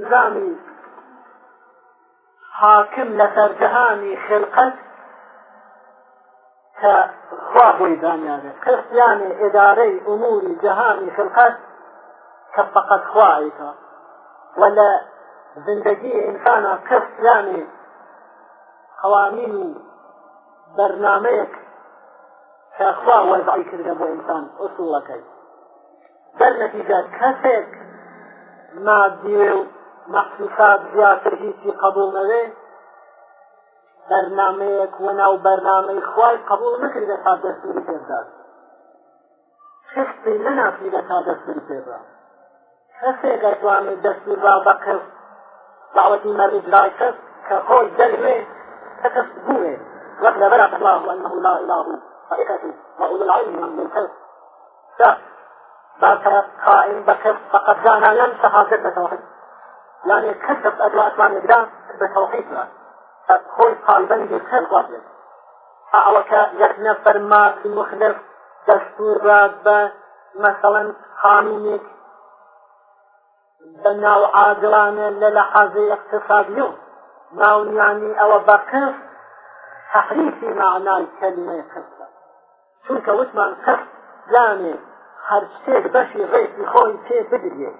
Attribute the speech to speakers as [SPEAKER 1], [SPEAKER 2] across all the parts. [SPEAKER 1] نظامی حاکم لە سەرجەهانی خلقەت کە خوا بۆی دانیاێت کەس یانێ ئێدارەی ئوموری جەهانی خلقەت کە فقط خوایکە و لە زندگی ئینسانە کەس یانێ قوامین و بەرنمەیەک کەخوا وەزعی کردە بۆ ئینسان ئوسوڵەکەی بەر نەتیجە کەسێک مادیێ و مەخصوصات زیاتر هیچی قبول نەوێ بەرنمەیەک وەناو بەرنمەی خوای قبول نکردە تا دەستوری پێدات خستی نەنافیدە تا دەستوری پێدا کەسێ دەتوانێت دەستی با بە کەس دعوەتی مەرجلای کەس کە خۆی دەلوێ کەس بوێ وەک لەبەر الله أنه لا إله حقيقته وأولو العلم من الكذب لا باك قائم بكذب فقد كان يمسح ضد توحيد يعني كسب أدواء أسمان نقدا بتوقيتنا فكل طالبان يكسب واضح أعوك يكنا فرما في مخلف دستور رابة مثلا قانونك بناو عادلانة للحظة اقتصادية ناو يعني أو بقف تحريف معنى الكلمة كسب چونك وثمان كسب لاني هر شتێک بەشی ڕێکی خۆی پێ بگرێت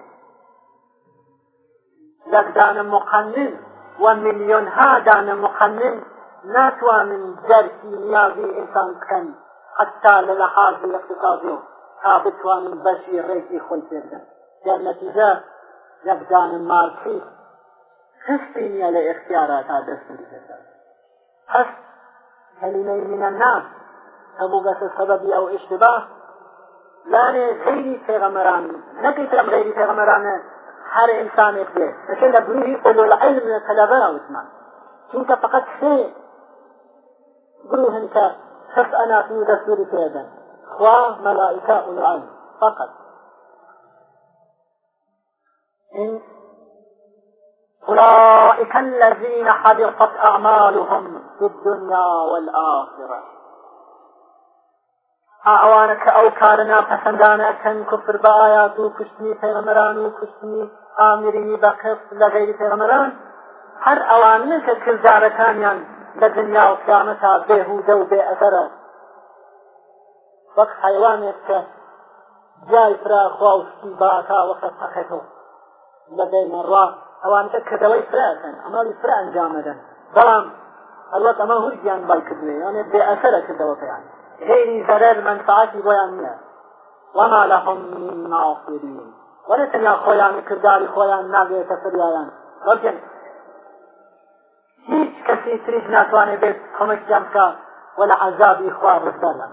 [SPEAKER 1] لك دان مقنن ومليون ها دان مقنن ناتوا من جرسي نيازي إنسان كان حتى للحاج الاقتصادي ثابتوا من بشي ريكي خلفنا در نتيجة لك دان ماركسي خستينيا لاختيارات هذا السلسلة خست كلمة من الناس هەبوو بەسە سەبەبی ئەو ئشتباه لانێ غیری پێغەمەران نەکەی پێم غیری پێغەمەرانە هر انسان به عشان بروي اولو العلم من الطلبه وثمان انت فقط شيء بروه انت شخص انا في دستور كذا خوا ملائكه اولو العلم فقط إن أولئك الذين حبطت أعمالهم في الدنيا والآخرة ئەوانە کە ئەو کارە ناپەسەندانەکەن کوفر بە ئایا دوو کوشتنی پێغەمەران و کوشتنی ئامرینی بەقف لە غیری پێغەمەران هەر ئەوانن کە کردارەکانیان لە دنیا و قیامەتا بێهودە و بێ ئەزەرە وەک حیوانێک کە جای فراخوا و شتی باکا وەخە پەخێتەوە لە بێ مەڕوا ئەوانتە کردەوەی فراکەن ئەمەڵی فرا ئەنجامەدەن بەڵام ئەلوەت ئەمە هوریان بای کردێ یانێ بێ ئەسەرە کردەوە پێیان غيري زرر منفعتي بيان وما لهم من ناصرين ولتنيا خويا كرداري خويا ناقية فريايان ولكن هیچ کەسی تریش ناتوانێت بێت کۆمەکیان بکە وە لە عذابی خوا بەسەران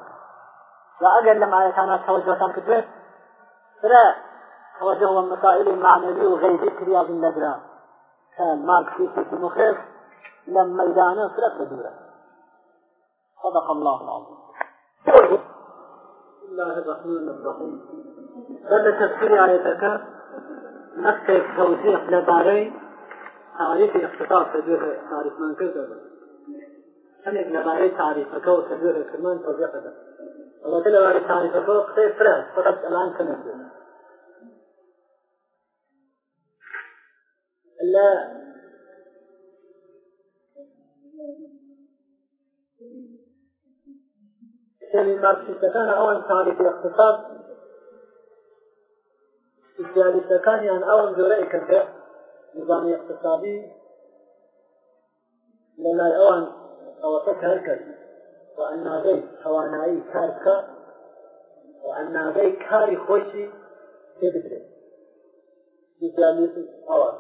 [SPEAKER 1] و ئەگەر لە مایەکانە تەوەجۆتان کردوێت برە تەوەجۆ وە مەسائلی معنەوی و غەیبی کریابن لەدرا کە مارکسیستی مخێف لە مەدانە فرە بدورە صدق الله العظيم الله الرحمن الرحيم بدا تفسير آياتك نفسك توضيح لباري تعريف اقتصاد تدوير تعريف من كذب كانك لباري تعريفك وتدوير كمان توضيح هذا والله كل باري تعريفك وقصي فرنس فقط الآن كنت لا يعني ماركسيستەکان ئەوان تعریف اقتصاد سوسیالیستەکانیان ئەوان زۆرە کردکە نظامی اقتصادی لە لای ئەوان ئەوەکە کار کرد و ئەنادەی توانایی کار بکە و ئەنادەی کاری خۆشی پێ بدرێت سوسیالیست ئەوان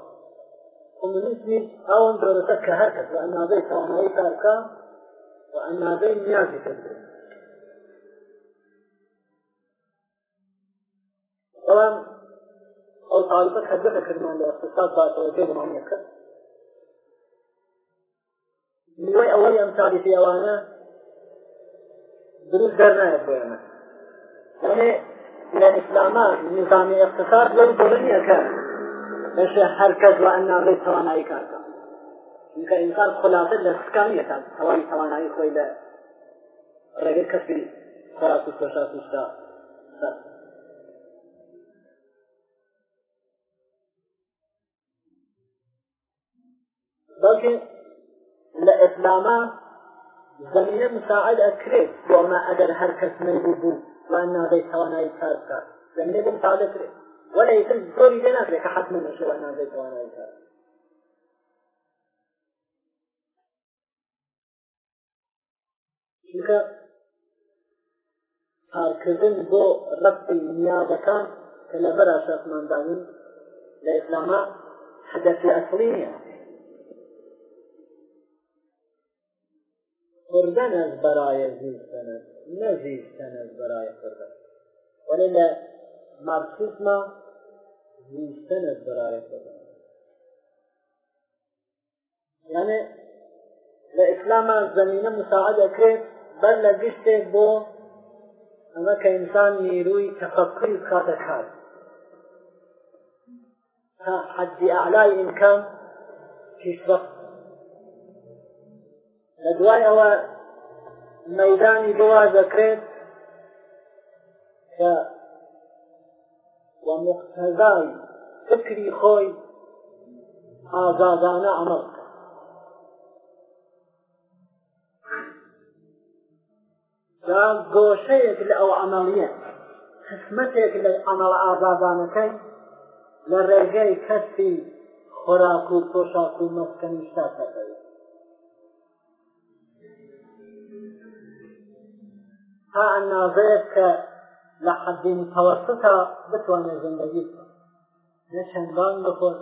[SPEAKER 1] کۆمونیسمی ئەوان زۆرەکە کە هەرکەس و ئەنادەی توانایی کار بکە و ئەنادەی نیازی کرد بەڵام ئەو تاالبە کەبەکە کردمان لە اقتصاد باتەوەەکەی بمانەکە نیوەی ئەوەی ئەم تاریفی ئەوانە دروست دەرنایە بۆێمە ئەێ لە ئیسلاما نظامی اقتصاد لەو دڵنیەکە بەش هەر کەس لە ئەناڕێ توانایی کارکە چونکە ئینسان خلافت لە سکانیەکان تەوانی توانایی خۆی لە ڕێگەر کەسی خۆراک و کۆشاکوستا سەر بلکه لإسلاما زمینه مساعد اکرید وما اگر هر کس نیبو بود وانا دی توانایی کار کرد زمینه بو مساعد اکرید ولا يتم زوري لنا كلك حتما نشوف أنا زي وانا يكار چونکە کارکردن بۆ ڕەتی نیازەکان کە لە بەرا شەفماندانن لە ئیسلاما حدەفی ئەسڵی نیە خوردن از برای زیستن است نه زیستن از برای خوردن ولی مارکسیزم زیستن از برای خوردن یعنی لإسلام زمینه مساعدة کرد بل لگشته بو اما که انسان نیروی تفکری بخاطه کار تا حد اعلای امکان پیشرفت لە دوای ئەوە مەدانی بوا دەکرێت کە وە مقتەزای فکری خۆی ئازادانە ئەمەڵ دا گۆشەیەک لە ئەو ئەمەڵیە قسمەتێک لە ئەمەڵ ئازادانەکەی لە ڕێگەی کەسی خۆراک و پۆشاک و مەسکەنی شتاکەکەوێت تا ئەناازەیە کە لە حەدی متەوەستا بتوانێت زندگی بکە نە چەندان بخۆر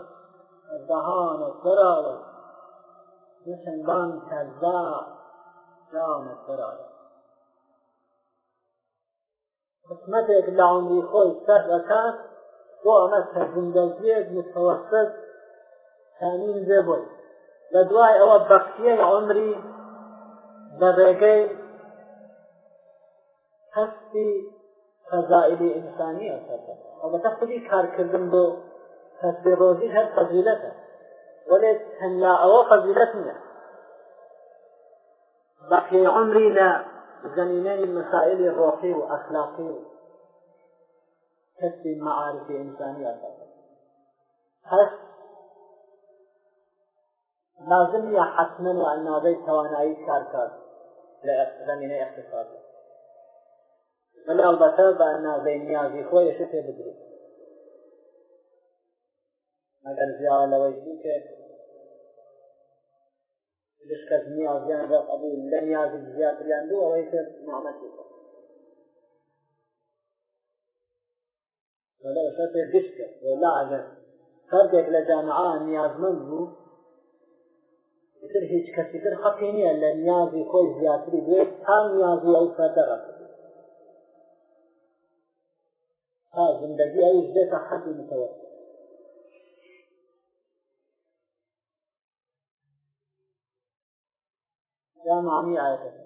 [SPEAKER 1] دەهانە سەراوە نە چەندان کەزا جامە سەراوە قسمەتێک لە عمری خۆی سەر دەکات بۆ ئەمە کە زندگیەک متەوەسط تامین بێ بۆی لە دوای ئەوە بەختیەی عمری بە ڕێگەی کەسی فەزائلی ئینسانی ئەسەکە ئەڵەتە خودی کارکردن بۆ کەسی ڕۆزی هەر فەزیلەتە وەێ هەنلا ئەوە فەزیلەت نیە بەقی عمری لە زمینەی مسائلی ڕۆحی و ئەخلاقی و کەسی مەعارفی ئینسانی ئەسەکە هەست لازم نیە حتمما و ئەنادەی توانایی کارکار لە زمینە اقتصادی من البته به اندازه نیازی خۆیش پێ بدرێت ئەگەر زیاوە لەوەی دیکە لشکە نیازیان بە قبول لە نیازی زیاتریان دوو ئەوەی کرد نعمەتی لەوەشە پێ گشت کرد لا ئەگەر فەردێک لە جامعە نیازمەند بوو تر هیچ کەسی تر حەقی نییە لە نیازی خۆی زیاتری بێت تا نیازی ئەو فەردەڕەکە ها زندگی هایی زده تا حد متوسط يا معني آياتنا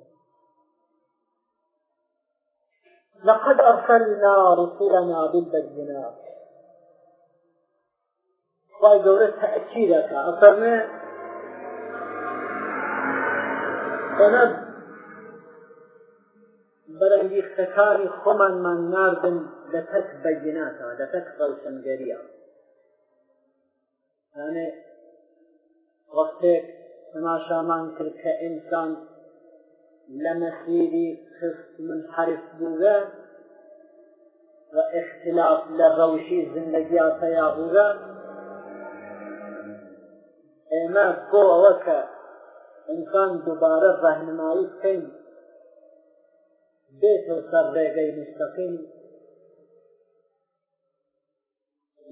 [SPEAKER 1] لقد أرسلنا رسلنا بالبينات خواهي قولة تأكيدك أرسلنا سند بەرەنگی خەکاری خۆمانمان ناردن لە تەک بەجیناتە لە تەک ڕەوشنگەریە ئەێ وەختێک تەماشامان کرد کە ئینسان لە مەسیری خست من حرف بووە و اختلاف لە ڕەوشی زندگیا تەیابووە ئێمە بۆ ئەوە کە ئینسان دووبارە ڕەهنمایی بکەین بێتە سەر ڕێگەی مستەقیم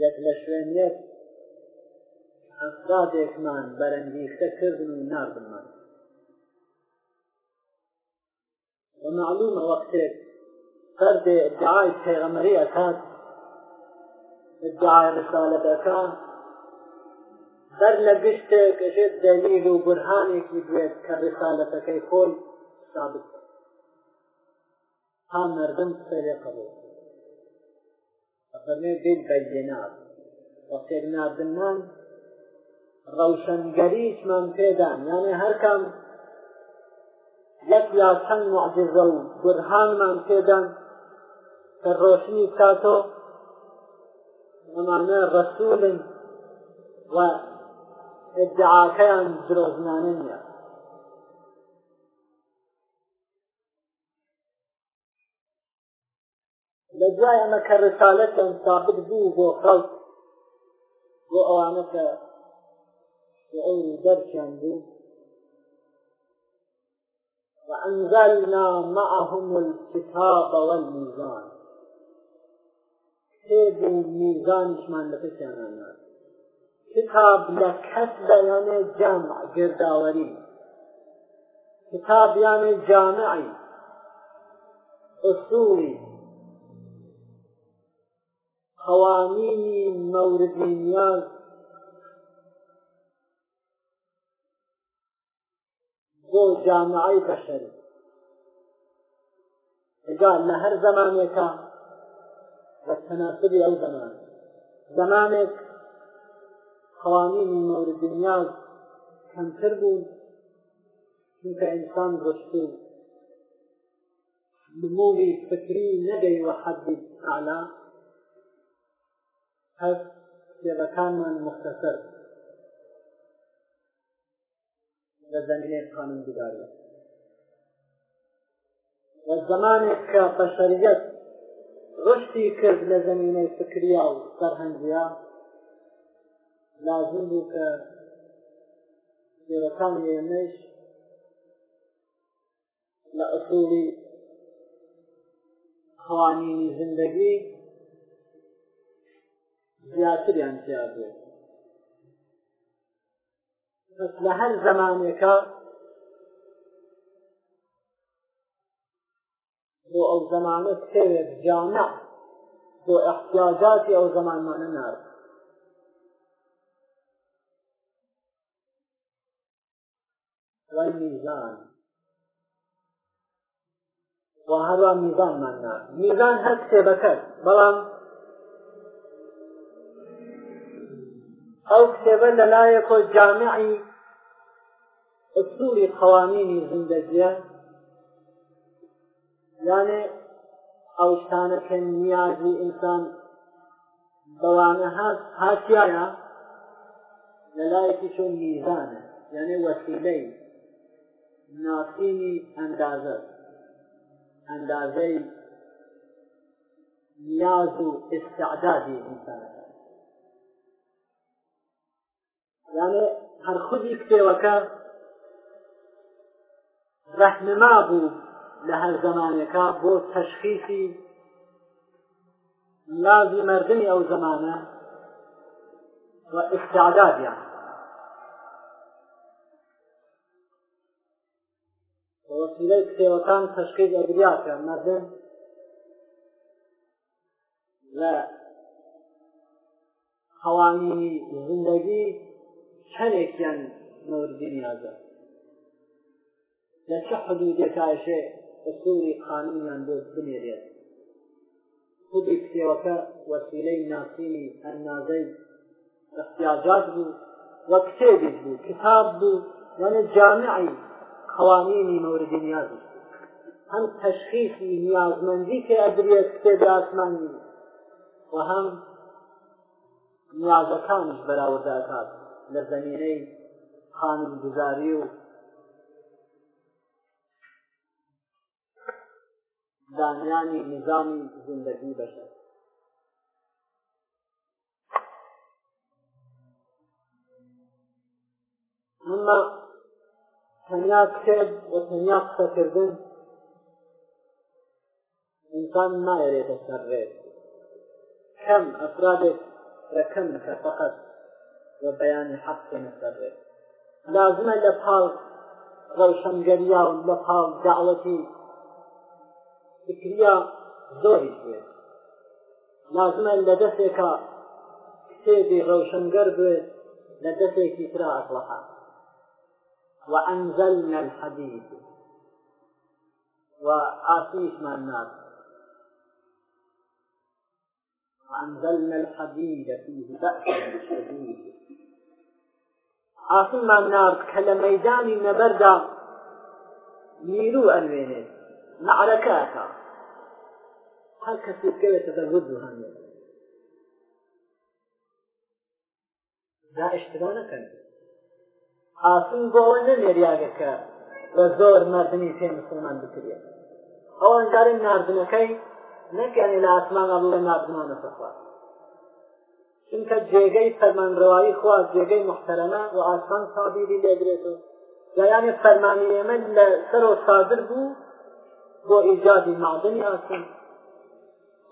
[SPEAKER 1] یەک لە شوێنێت ئەفرادێکمان بەرەنگیشتە کردن و نردمان ومعلومە وەختێک فەردێ ادعای پێغەمەری ئەکات ادعای رسالەت ئەکات بەر لە گشتێک ئەژێت دەلیل و برهانێکی بێت کە رسالەتەکەی خۆی ثابت تا مردم سەرێ قبول فەرمێ بێت بەینات بە فێرناردنمان ڕەوشنگەریشمان پێدان یانێ هەرکەم یەک یا چەند معجزە و برهانمان پێدان کە ڕۆشنی کاتۆ ئەمانە ڕەسوولن و ادعاکەیان درۆزنانە نیە لە دوای ئەمە کە ڕسالەتیان ساقت بوو بۆ خەڵک بۆ ئەوانە کە ئەو دەرچیان بوو وأنزلنا معهم الكتاب والميزان كتاب الميزان شمان لفتنا كتاب لكتب يعني جامع جرداوري كتاب يعني جامعي أصولي قوانینی مەوردی نیاز بۆ جامعی بەشەر ئەجا لە هەر زمانێکە بە تەناسبی ئەو زمان زمانێک قوانینی مەوردی نیاز کەمتر بوون چونکە ئینسان ڕشتر نمووی فکری نەدەی وە حەدی ئالا هەر کتێبەکانمان مختصر لە زەنگلێن قانون گداریە وە زمانێک کە بەشەریەت ڕشتی کرد لە زمینەی فکریا و سەرهەنگیا لازم بوو کە کتێبەکان ئێمەش لە ئەسوڵی قوانینی زندگی زیاتریان پیا بێت لە هەر زمانێکە بۆ ئەو زمانە تێوێت جامە بۆ ئەختیاجاتی ئەو زمانمانە نار میزان وهەروە میزانمان نار میزان هەر کتێبەکە بەڵام ئەو کتێبە لە لایەکۆ جامعی ئەسووری قوانینی زندگیە یانێ ئەو شتانە کە نیازی ئینسان بەوانە هاتیایە لە لایەکی چۆن میزانە یعنی وەسیلەی ناسینی ئەندازە ئەندازەی نیاز و استعدادی ئینسانەکە یانێ هەر خودی کتێوەکە ڕەحنما بوو لە هەر زمانەکە بۆ تەشخیصی لازی مردمی ئەو زمانە و ئستعدادیان وەسیلەی کتێوەکان تەشقیز ئەگریاکە مەردم لە هەوانینی زندگی هەرێکیان مەوردی نیازە لە چه حدودێکایشێ ئەسووری قانونیان بۆ بنێرێت خودی کتێوەکە وەسیلەی ناسینی هەرنازەی احتیاجات بوو وە کتێبی بوو کتاب بوو وەنە جامعی قوانینی مەوردی نیاز هەم تەشخیصی نیازمەندی کە ئەدرێت کتێب ئاسمانی و هەم نیازەکانش بەراورداکات لە زمینەی خانم گوزاری و دانیانی نظامی زندگی بەشە ئەمە تەنیا کتێب بۆ تەنیا قسەکردن ئینسان نایەرێتە سەرڕێت کەم ئەفرادێک لە کەم کە فقط و بەیانی حەقێنە سەرێ لازمە لە پاڵ ڕەوشەمگەریا و لە پاڵ داڵەتی فکریا زۆری بێت لازمە لە دەستێکە کتێبی ڕەوشەنگەر بێت لە دەستێکی ترا ئەفلحە وأنزلنا الحديد وآسيش مع الناس وأنزلنا الحديد فيه بأس شديد عاصممان نارد کە لە مەدانی نەبەردا نیرو ئەنوێنێت معرەکەکە هەر کەسێتگەوێتە بە ود هەێت دا اشتبا نەکەن عاصم بۆەوە نەنێریاگەکە بە زۆر مردنی پێ مسلمان بکرێت ئەوەنگارن ناردنەکەی نەکەێنێ لە ئاسمان ئەڵە ناردمان نەسەخوات چونکە جێگەی فەرمانڕەوایی خوا جێگەی محتەرەمە و ئاسان سابیری لێدرێتەوە یعنی فەرمانی ئێمە لە سەر و سادر بوو بۆ ئیجادی معدنی ئاسن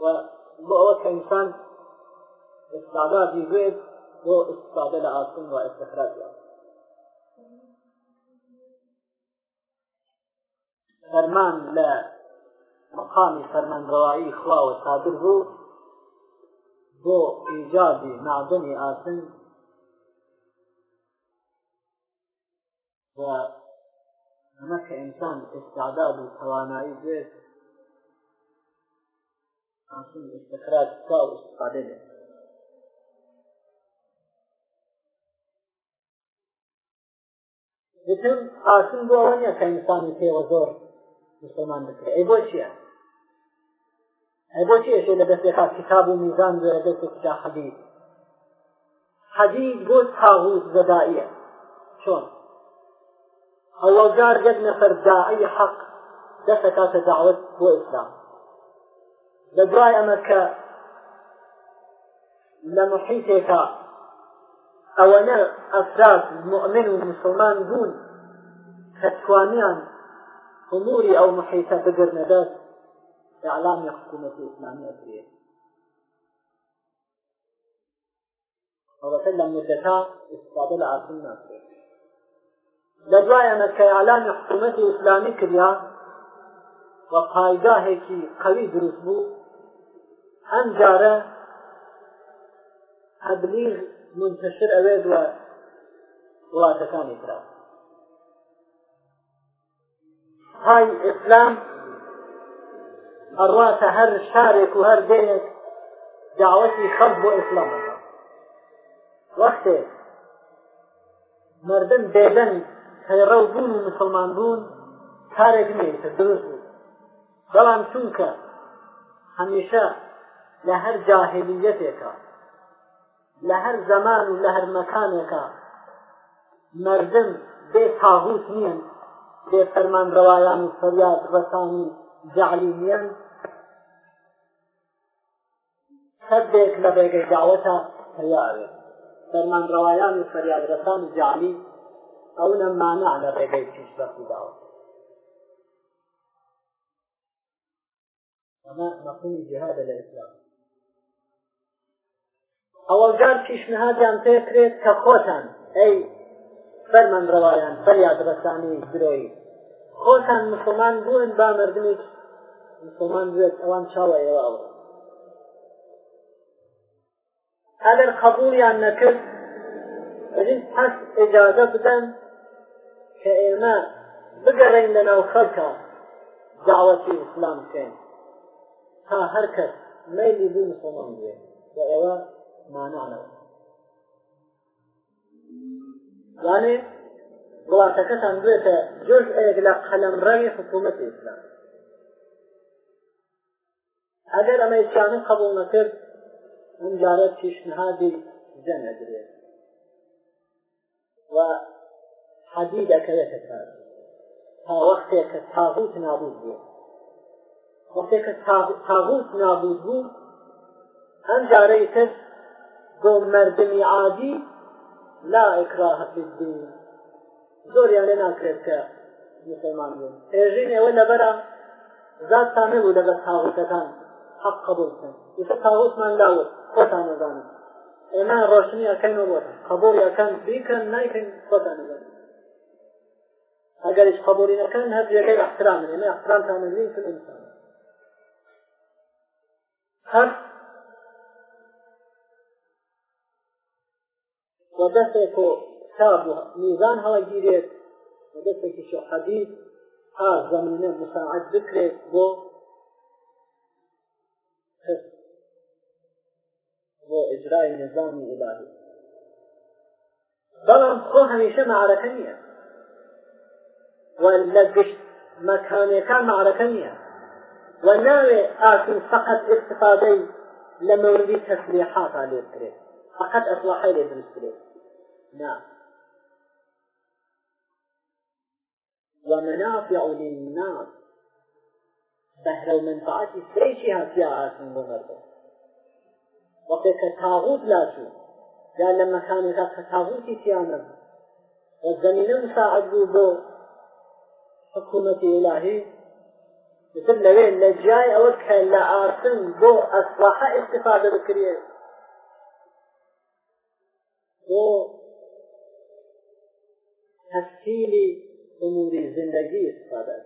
[SPEAKER 1] و بۆ ئەوە کە ئینسان استعدادی بێت بۆ استفاده لە ئاسن و استخراجی فەرمان لە مقامی فەرمانڕەوایی خوا و سادر بوو بۆ ئیجادی معدنی ئاسن و ئەمە کە ئینسان ئستعداد و توانایی بێت ئاسن استخراج بکا و استفادە بێت بتم ئاسن بۆ ئەوە نیە کە ئینسانی پێوە زۆر مسلمان بکرێت ئەی بۆ چییە بۆچی ئێشێ لە دەستێکا کتاب و میزان زۆرە دەستێکدا حەدید حەدید بۆ تاغوت زەدائیە چۆن ئەوەجار یەک نەفەر داعی حەق دەسەکاتە داوت بۆ ئیسلام لە دوای ئەمە کە لە محیتێکە ئەوەنە ئەفراد مؤمن و مسلمان بوون کە توانیان ئەموری ئەو محیتە بگرنە دەست اعلامی حکوومەت ئیسلامی ئەکرێت ئەوەکە لە مدەتا استفادە لە ئاسم ناکرێت لە دوایەنە کە ئالامی حکوومەتی ئیسلامی کردیا وە پایگاهێکی قەوی دروست بوو ئەم جارە هەبلیغ منتەشر ئەوێ دووە وڵاتەکانی کرا های ئیسلام هەڕاتە هەر شارێک و هەر دێنێک داوەتی خەڵ بۆ ئیسلام وەختێ مردم بێدەن هەیڕە بوون و مسلمان بوون کارێک نیە دروست بوو بەڵام چونکە هەمیشە لە هەر جاهلیەتێکە لە هەر زەمان و لە هەر مەکانێکە مردم بێ تاغوت نییە بێ فەرمان ڕەوایان و فەریاد ڕەسانی جعلینیان سەدێک لە ڕێگەی داوەتە هەیاوێت فەرمانڕەوایان و فەریادرەسان جعلی ئەو نەمانە لە ڕێگەی پیش بەخی داوەت ئەمە مەفهومی جهادە لە ئیسلام ئەوەجار پیشنهادیان پێکرێت کە خۆتان ئەی فەرمانڕەوایان فەریادرەسانی درۆی خۆتان مسلمان بوون با مردمێکی مسلمان بێت ئەوان چاوە ئێوە ئەوە ئەگەر قبولیان نەکرد ئەجین پس ئجازە بدەن کە ئێمە بگەڕین لە ناو خەڵکە داوەتی ئیسلام بکەین تا هەر کەس مەلی بوو مسلمان بێت و ئێوە مانانەوە یانێ وڵاتەکەتان بێتە جۆش ئەیەک لە قەلەمڕەوی حکوومەتی ئیسلام ئەگەر ئەمە ئیسلامی قبول نەکرد ئەم جارە پیشنهادی زە نەدرێت و حەدی دەکەوێتە کار تا وەختێک کە تاغوت نابوو بوو وەختێک کە تاغوت نابوو بوو ئەم جارەی کەس بۆ مردمی عادی لا ئکراهە فی الدین زۆریان لێ ناکرێت کە مسلمان بوون ئێژین ئێوە لەبەرە زاد تامێ بوو لەبەر تاغوتەکان حەق قبول بکەن دیسە تاغوتمان لاوە خۆتان نەزانن ئێمان ڕۆشنی ئەەکەینەوە بۆ قبولیەکان بیکەن نایکەین خۆتان نەزانن ئەگەر هیچ قبولی نەکەن هەر یەکەی احترام ئێمە احترامتان نزین فی الانسان هەر وە دەستێک و کتاب و میزان هەوە گیرێت دەستێکی شو حەدیث ها زەمنە مساعد بکرێت بۆ بۆ ئجرای نظامی ئیلاهی بەڵام خۆ هەمیشە معرەکە نییە و لە گشت مەکانەکان معرەکە نییە و ناوێ ئاتون فقط استفادەی لە مەوردی تەسلیحاتا لێ بکرێت فقط ئەسلاحی لێ دروست کرێت نا ومنافع للناس بهر المنفعات سيشي هاتيا عاصم بمرضه وەقتی کە تاغوت لاچوو یا لە مەکانێکا کە تاغوتی تیانە و زمینە مساعد بوو بۆ حکوومەتی ئلاهی مثل لەوێ لە جیای ئەوە کە لە ئاسن بۆ ئەسلاحە استفادە بکرێت بۆ تەسیلی ئەموری زندگی استفادە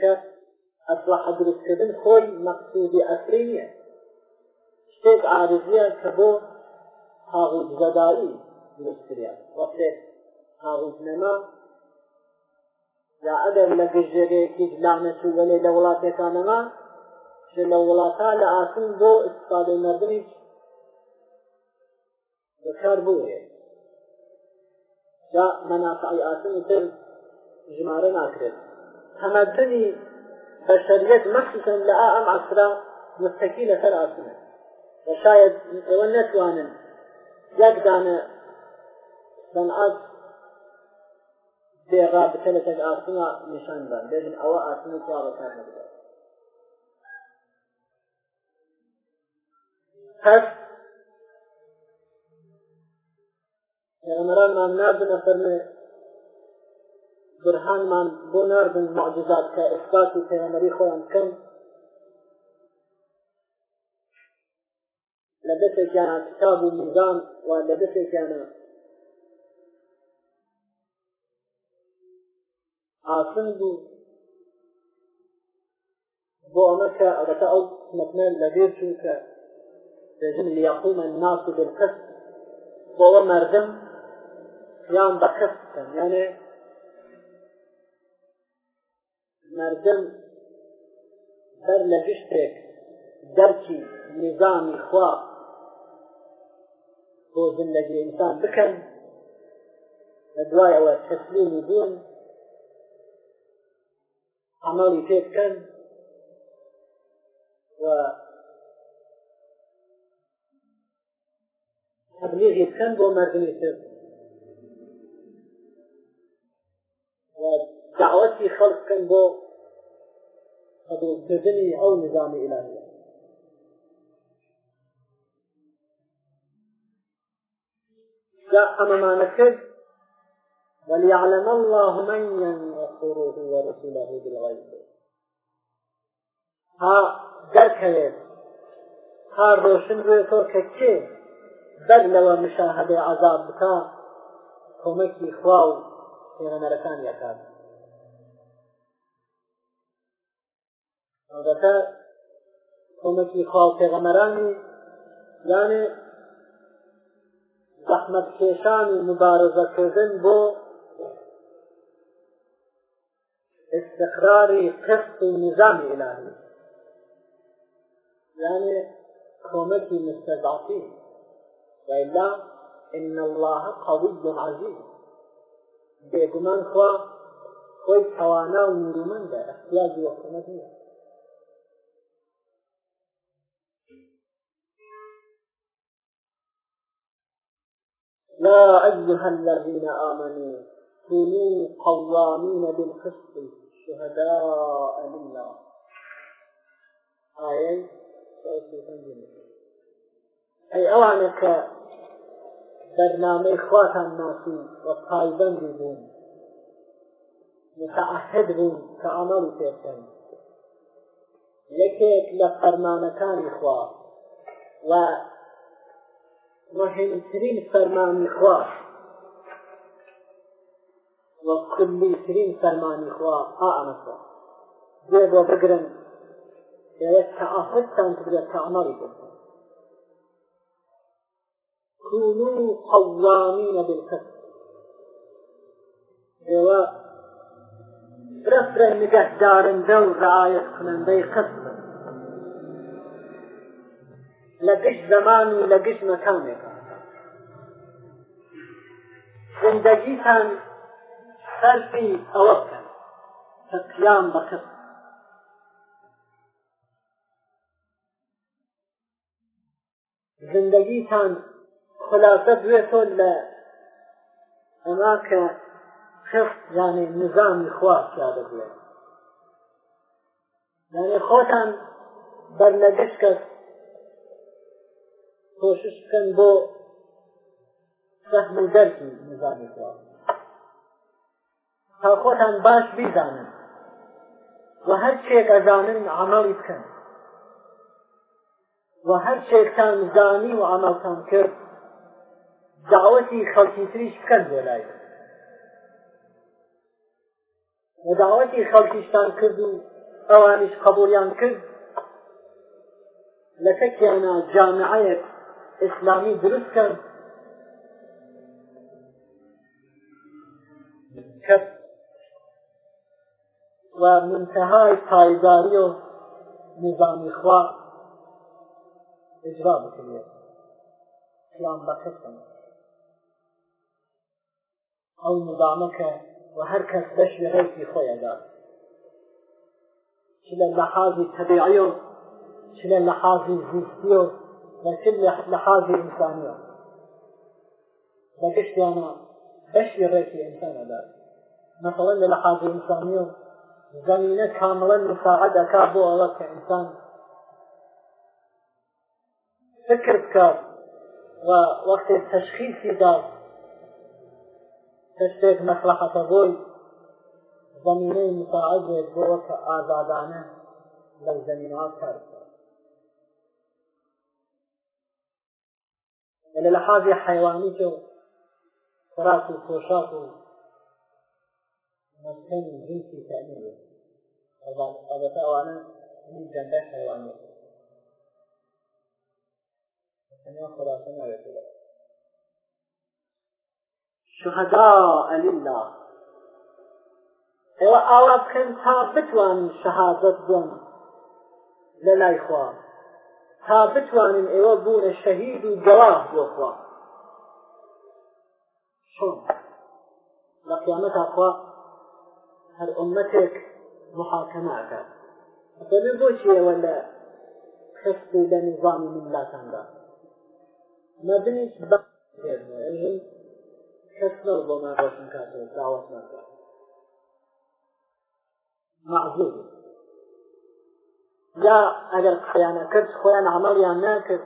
[SPEAKER 1] کە ئەسلحە دروستکردن خۆی مەقصودی ئەسری نییە شتێک عارضیە کە بۆ تاغوتزەداری دروستکریا وەختێک تاغوت نەما یا ئەگەر لە گژێرەیەکی لانەچوو وەلێ لە وڵاتەکانەما لە وڵاتا لە ئاسم بۆ ئستادەی مەدرریج بەکار بووێ یا مەناسعی ئاسم تر ژمارە ناکرێت تمدنی بەشریت مەخصوصن لە ئەم عسرا مستەکی لەسەر ئاسنە و شاید ئێوە نەتوانن یەک دانە سەنعات دێغا بکە لە تەک ئاسنا نیشان بدەن بێژن ئەوە ئاسنە توا بەکار نەبدە پس پیغمبران من نبدن فرمه برهانمان بۆ ناردن معجزات کە ئەسبات و پەیامەری خۆیان بکەن لە دەستێکیانە کتاب و میزان و لە دەستێکیانە ئاسند و بۆ ئەمە کە ئەگەتە ئەو مەتمە لەبێر چون کە دەژن لیقوم الناس بالقسط بۆ ئەوە مردم یان بە قسط یانێ مردم بەر لە گشتێک دەرکی نظامی خوا بۆ زندگی ئینسان بکەن لە دوای ئەوە تەسلیمی بوون عملی پێ بکەن و تبلیغی بکەن بۆ مردمی تر و دعوەتی خەڵک بکەن بۆ قبولکردنی ئەو نظامی ئیلانیە حممانە کرد وليعلم الله من ينصره ورسوله بالغيب ها دەکەوێت ها ڕۆشن ڕێتۆر کە کێ بەر لەوە مشاهدەی عذاب بکە کۆمەکی خوا و پێغەمەرەکان یەکات ئەوەکە کۆمەکی خاڵ پێغەمەرانی یانێ زەحمەت کێشان و مبارزەکردن بۆ استقراری قسط و نظامی الهی یعنی کۆمەکی مستضعفی وإلا إن الله قوي عزيز بێگومان خوا خۆی تەوانا و نورومەندە احتیاجی وەکومەت نیە يا أيها الذين آمنوا كونوا قوامين بالقسط شهداء لله آية أي أوانك برنامج خواتم الناس وقايبا بهم متعهد بوون کە ئامەڵ پێکەن یەکێک لە فەرمانەکانی خوا و مهمترين فرمان إخوة وكليترين فرمان إخوة أعنصة زيبا بقرن تعافتان تبدأ تعمالي بقرن كونوا قوامين بالقسط إيوا فرفر نگهدارنده و رعایت کننده قسط لە گشت زەمان و لە گشت مەکانێک زندگیتان سەرفی ئەوە بکەن کە قیام بەکەن زندگیتان خلاصە دوێتۆ لە ئەما کە خفت یانێ نظامی خواستیا دەبێت یانێ خۆتان بەر لە گشت کەس کوشش بکەن بۆ فەهم و دەرکی نظامی خواه تا خۆتان باش بیزانن و هەر شتێک ئەزانن عملی بکەن و هەر شتێکتان زانی و عملتان کرد داوەتی خەڵکی تریش بکەن بۆ لایە و داوەتی خەڵکیشتان کرد و ئەوانش قبولیان کرد لە تەکیانە جامعەیەک اسلامی درست کرد و منتهای پایداری و نظامی خواه اجرا بکنید اسلام بقسم او نظامه که و هر کس بش به غیفی خوی دار چه لحاظی طبیعی و چه لحاظی زیستی و لكل لحاظة إنسانية لكش ديانا بش يريك الإنسان لا مثلا لحاظة إنسانية زمينة كاملة مساعدة كابو الله كإنسان فكر بكاب ووقت التشخيص دار تشتێک مەخلەقەتە بۆی زمینەی مساعدێک بۆ وەکە ئازادانە لەو زمینات کار لە لە حاضی حیوانی کە خوراک و خۆشاق و مەکەن جنسی تەعلیمە ئەڵبەتە ئەوانە من جەندە حیوانیە تەنیا خۆراکە ناوێت شهداء لله ئێوە ئاوا بکەن تا بتوانن شەهادەت بن لە لای خواوە تا بتوانن ئێوە بوونە شەهید و گەڵاف بۆخوا چۆن لە قیامەتاخوا هەر ئەمەتێک محاکەماکات ئەتەن بۆچی ئێوە لە خست و لە نظامی ملاتاندا مەبنیش بە کەس نەڵ بۆ ما ڕۆشن کاتەوە داوەت نەکات معزوز یا ئەگەر خیانە کرد خۆیان عمەڵیان ناکرد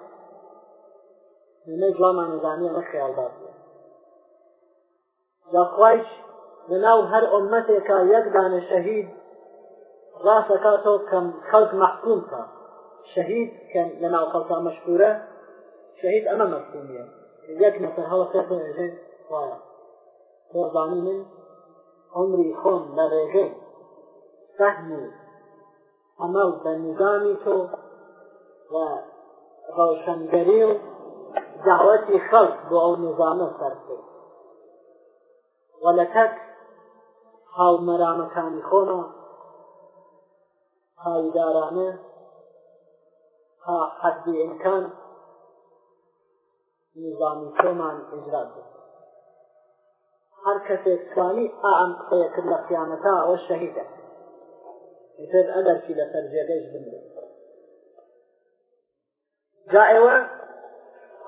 [SPEAKER 1] نەی جوامان نظامیە لە خیالدار یاخوایش لەناو هەر ئۆمەتێکا یەک دانە شەهید ڕاستەکاتەوە کەم خەڵک مەحکوم کا شەهید کە لەناو خەڵتا مەشکورە شەهید ئەمە مەسوومیە یەک نەفەر هەڵ سێژێن وایە قۆربانی من عمری خۆم لە ڕێژەی فەهمی عمل بە نظامی تۆ لە ڕەوشەنگەری و داوەتی خەڵک بۆ ئەو نظامە سەرکرد وە لە تەک هاومەرامەکانی خۆمە هاویدارانە تا حەدی ئیمکان نظامی تۆمان ئجرا بکرد هەر کەسێک توانی ئا ئەم قسەیە کرد لە خیانەتا ئەوە شەهیدە ئتر ئەمەرکی لە سەرجێگەش بمرێت جا ئێوە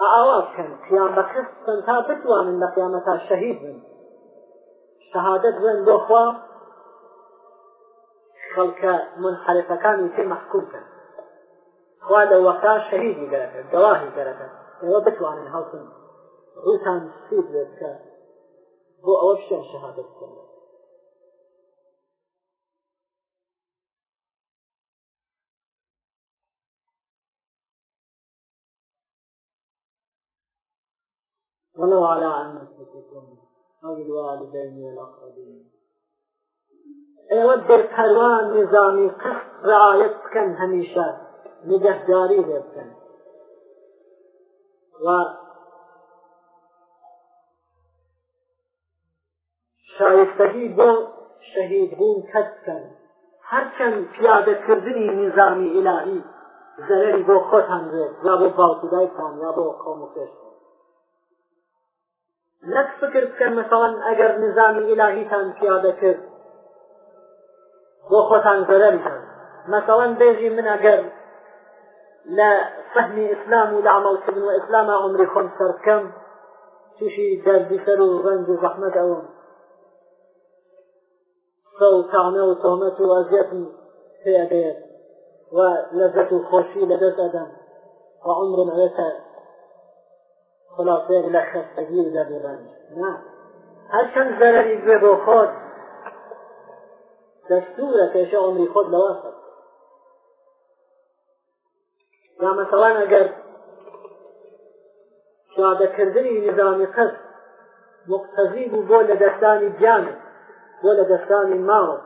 [SPEAKER 1] ئاوا بکەن قیام بەکەس بن تا بتوانن لە قیامەتا شەهید بن شەهادەت بن بۆ خوا خەڵکە منحرفەکانی تر مەحکومکەن خوا لە وەقتا شەهیدی دەرەکەن دەواهی دەرەکەن ئێوە بتوانن هەڵتن ڕوتان سوود لێ بکە بۆ ئەوە شیان شەهادەت بکەن ولو على أنفسكم أو الوالدين الأقربين ئێوە دەرکەوا نظامی قست رعایت بکەن هەمیشە نگەهداری لێ بکەن و شایستەهی بۆ شەهیدبوون کەس بکەن هەرچەند پیادەکردنی نظامی ئیلاهی زەرەری بۆ خۆتان بێت یا بۆ باوکدایتان یا بۆ قۆم و پێشتان نەک فکر بکەن مەسەڵەن ئەگەر نظامی ئیلاهیتان پیادە کرد بۆ خۆتان زەرەریتان مەسەڵەن بێژی من ئەگەر لە فەهمی ئیسلام و لە عمەڵکردن و ئیسلامە عمری خۆم سەرکەم توشی دەردی سەر و ڕەنج و زەحمەت ئەوم سە و تاانە و تۆمەت و ئەزیەتم پێ ئەدەیەت و لەزەت و خۆشی لەدەست ئەدەم و عمرم ئەوێتە خلاصەیەک لە خستگی و دەبیڕند نه هەرچەند زەرەری گوێ بۆ خۆت دەستورە پێشە عمری خۆت لەوە یا مەسەڵان ئەگەر سادەکردنی نظامی قەست مقتەزی بوو بۆ لە دەستانی گیانت بۆ لە دەستانی ماوە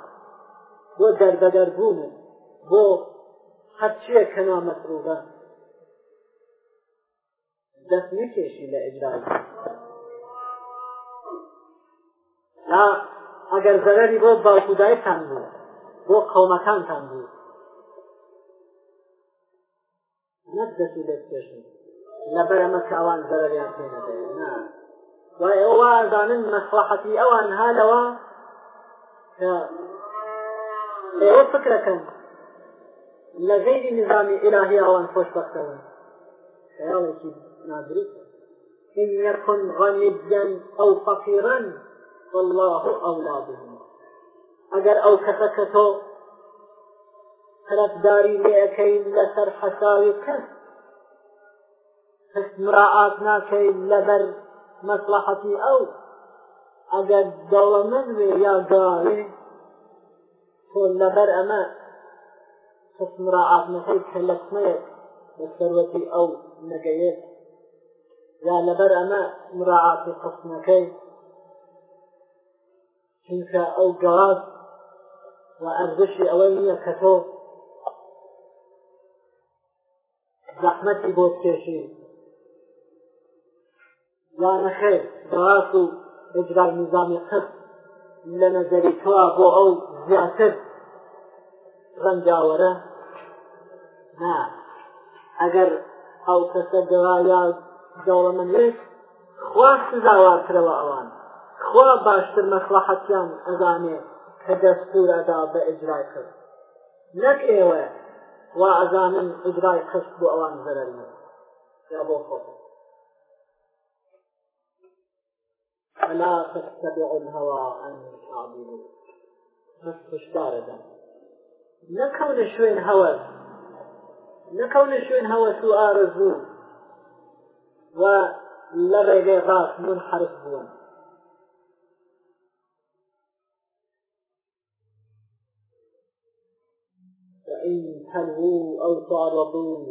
[SPEAKER 1] بۆ دەربەدەربوونت بۆ هەرچیە کەنا مەسروبە دەست نەکێشی لە ئجرای یا ئەگەر زەرەری بۆ باکودایتان بوو بۆ قەومەکانتان بوو نەک دەستی دەستکێشن لەبەر ئەمە کە ئەوان زەرەریان پێ نەدەێت نا وای ئەو وازانن مەسلحەتی ئەوان هالەوە کە ئێوە فکرەکەن لە غێری نظامی ئیلاهی ئەوان خۆشبەختەوە خەیاڵێکی نادري إن يكن غنيا أو فقيرا والله أولى بهما أجر أو كفكتو طرفداری لەکەین لەسەر حەساوی کەس حسمراعات ناکەین لەبەر مەسلحەتی ئەو ئەگەر دەوە منوێ یا گاوێ تۆ لەبەر ئەمە حسمراعات نەکەی کە لەسمەیەک بە سەرەتی ئەو نەگەیێت یا لەبەر ئەمە مراعاتی قسمەکەی چونکە ئەو گەڵاز و ئەرزشی ئەوەی نییە کە تۆ زەحمەتی بۆ بکێشی یا نەخێر گەڵاز و ئجرار نظامی قسم لە نەزەری تۆ بۆ ئەو زیاتر ڕەنجاوەرە نا ئەگەر ئەو کەسە گەڵا یا دەوڵەمەندێت خوا سزاوارترەوە ئەوان خوا باشتر مەسلحەتیان ئەزانێ کە دەستورادا بە ئجرای کرد نەک ئێوە وا ئەزانن ئجرای کەس بۆ ئەوان زەرەر یا بۆ خۆ فلا تتبعوا الهوى أن تعبدوا هشدار ده نكون شوين هوس نكون شوين هوس وآرزو و لە ڕێگەی ڕاست من حرف بوون فإن هلوا أو تعرضوا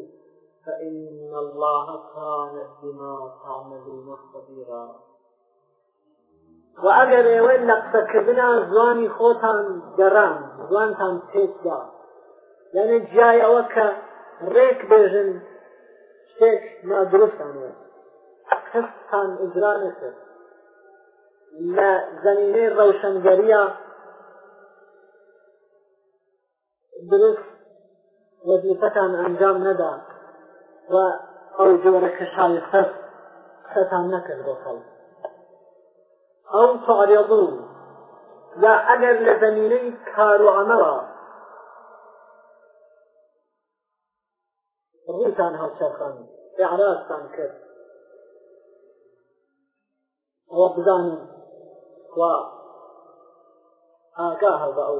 [SPEAKER 1] فإن الله كان بما تعملون خبيرا وأجر وين لقبكبنا زواني خوتان جرام زوانتان تيتدا يعني جاي أوكا ريك بيجن شتيك ما دروستان وين حفتان ئجرا نکرد لە زەمینەی ڕەوشنگەریە درست وەزیفەتان ئەنجام نەدا و ئەو جۆرە کە شایستە قسەتان نەکرد بۆ خەڵک ئەو تعرضون یا ئەگەر لە زەمینەی کار و عەمەوە ڕووتان هەڵچەرخان ئعرازتان کرد ئەوە بزانین وا ئاگا هەڵ بە ئەو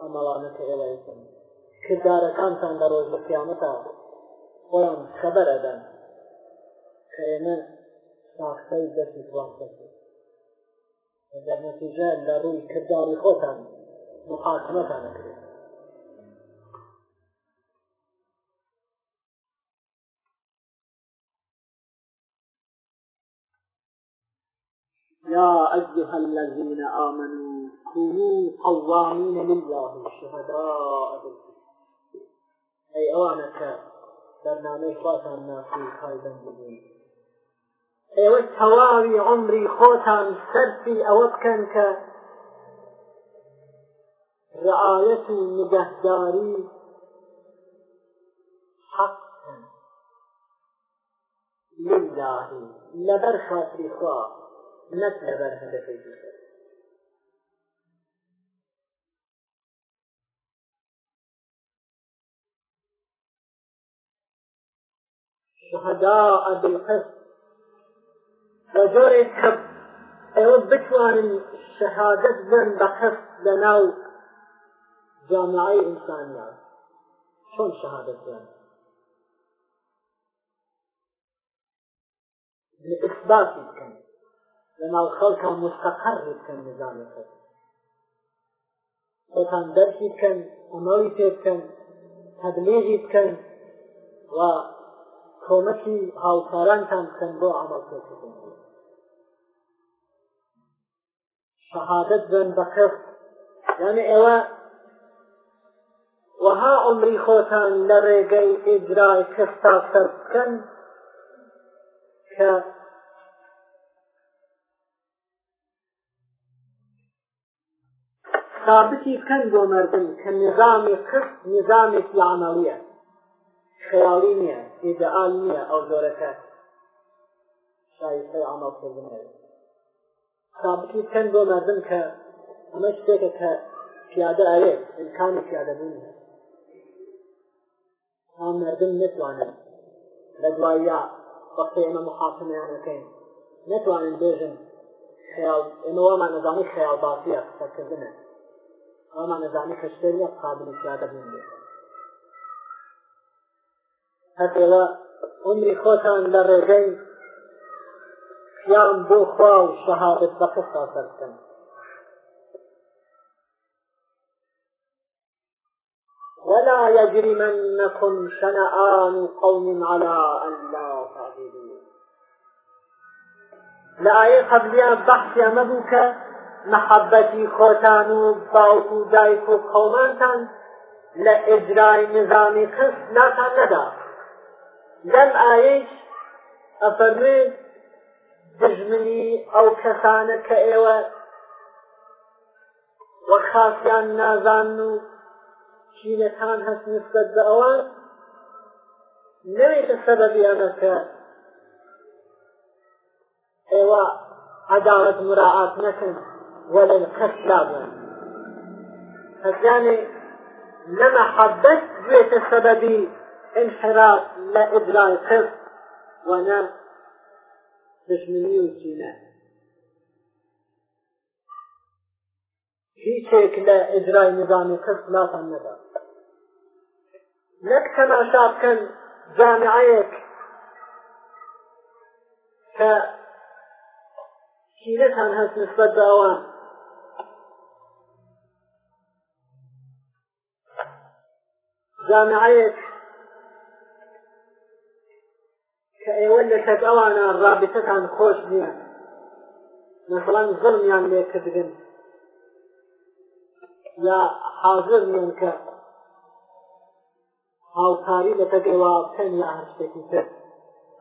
[SPEAKER 1] ئەمەڵانە کە ئێوەیەکەن کردارەکانتان لە ڕۆژ بە قیامەتا بۆیان خەبەرەدەن کە ئێمە ساختەی دەستی خواستەکە دەرنەتیجە لە ڕووی کردداری خۆتان محاکمەتانەکرێت يا أيها الذين آمنوا كونوا قوامين لله شهداء بالقسط أي أوانك برنامج خاتم ناسي خالدا بدون ئێوە تەواوی عمری خۆتان سەرفی ئەوە بکەن کە رعاەت و نگەهداری حەق لله لەبەر خاتری خوا نەک هەبەر هەدەفەی دیکە شهداء بالقسط وجۆرێک کە ئێوە بتوانن شەهادەت بن بە قسط لە ناو جامعی ئینسانیا چۆن شەهادەت بن لإثباتك لەناو خەڵکە مستەقەر بکەن نظامەکە خۆتان دەرسی بکەن ئەمەوی پێ بکەن تەبلێژی بکەن و کۆمەکی هاوکارانتان بکەن بۆ ئەمەڵ پێکردن شەهادەت بن بە قەف یعنی ئێوە وەها عمری خۆتان لە ڕێگەی ئیجرای کەستا سەر بکەن کە ثابتی کن دو مردم که نظام کرد نظام عملیه خیالی نیه ایدئال نیه او زۆرەکە شایسته عمل کردنه ثابتی کن دو مردم که همه شتێکە کە پیاده ئەوێ امکانی پیاده بوون تا مردم نتوانن لە دوایە وەختی ئێمە محاسمەیانەکەین نتوانن بێژن خیال ئێمە وامان نەزانی خیال باسیە قسەکردنە ئەومان نەزانانی کەشتێن نیە قابلیتیادە بوون بێت هەتێوە عمری خۆتان لە ڕێگەی یان بۆ خوا و شەهادت بە قستا سەر بکەن ولا يجرمنكم شنآن قوم على أن لا تعبدوا لآية قبلها بحث يا مبوكة محەبەتی خۆتان و باوک و دایک و قەومانتان لە ئجرای نظامی قست ناتان نەدا لەم ئایەش ئەفەرمێت دژمنی ئەو کەسانە کە ئێوە وە خاسیان نازان و چینەکان هەست نسبەت بە ئەوە نەوێتە سەبەبی ئەمەکە ئێوە عداوت مراعات نەکەن وللقصد لابن فالجاني لما حبت بيت السببي انحراف لا إدراء القصد ونا دشمني وكينا هيك لا إدراء نظام القصد لا تنظر لك كما شاب كان جامعيك ك شيلتها هست نسبة دعوان جامعەیەک کە ئێوە لە شەک ئەوانە ڕابتەتان خۆش نییە مەسەڵەن زڵمیان لێکردن یا حاضر من کە هاوکاری لە تەگەوا بکەن یا هەر شتێکی تر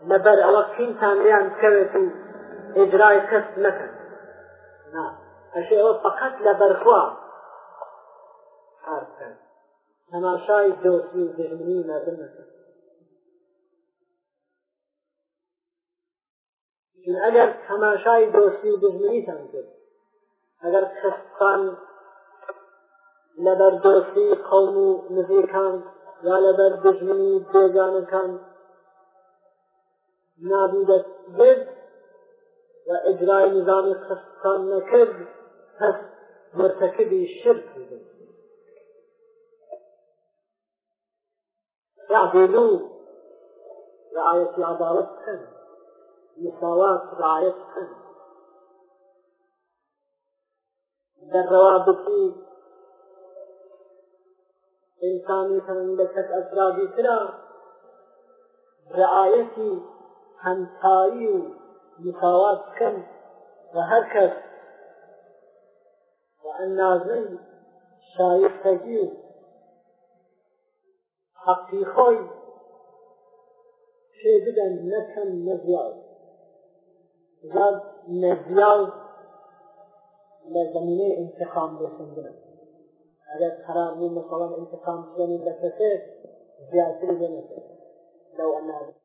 [SPEAKER 1] لەبەر ئەوە قینتان لێیان بکەوێت و ئێجرای کەس نەکەن نا ئەشێ ئەوە فقط لەبەرخوا هەرکەن تەماشای دۆستی و دژمنی مردم نەکە ئەگەر تەماشای دۆستی و دژمنیتان کرد ئەگەر کەستان لەبەر دۆستی قەوم و نزیکان یا لەبەر دژمنی بێگانەکان نابودەت برد و ئجرای نظامی قەستان نەکرد پس مرتەکبی شرک بوو يعدلوا رعاية العدالة مساواة رعاية بالروابط إنساني كمملكة أفرادي ترى رعاية همسائي مساواة كم وهكذا وأن نازل شايف تجيب حەقی خۆی پێ بدەن نەکەم نەزیال زاد نەزیال لە زمینەی انتقام بسندن ئەگەر خراب بوو مەسەڵەن انتقام بزەنی لە کەسێت زیاتر بێنێت لەو ئەناوێت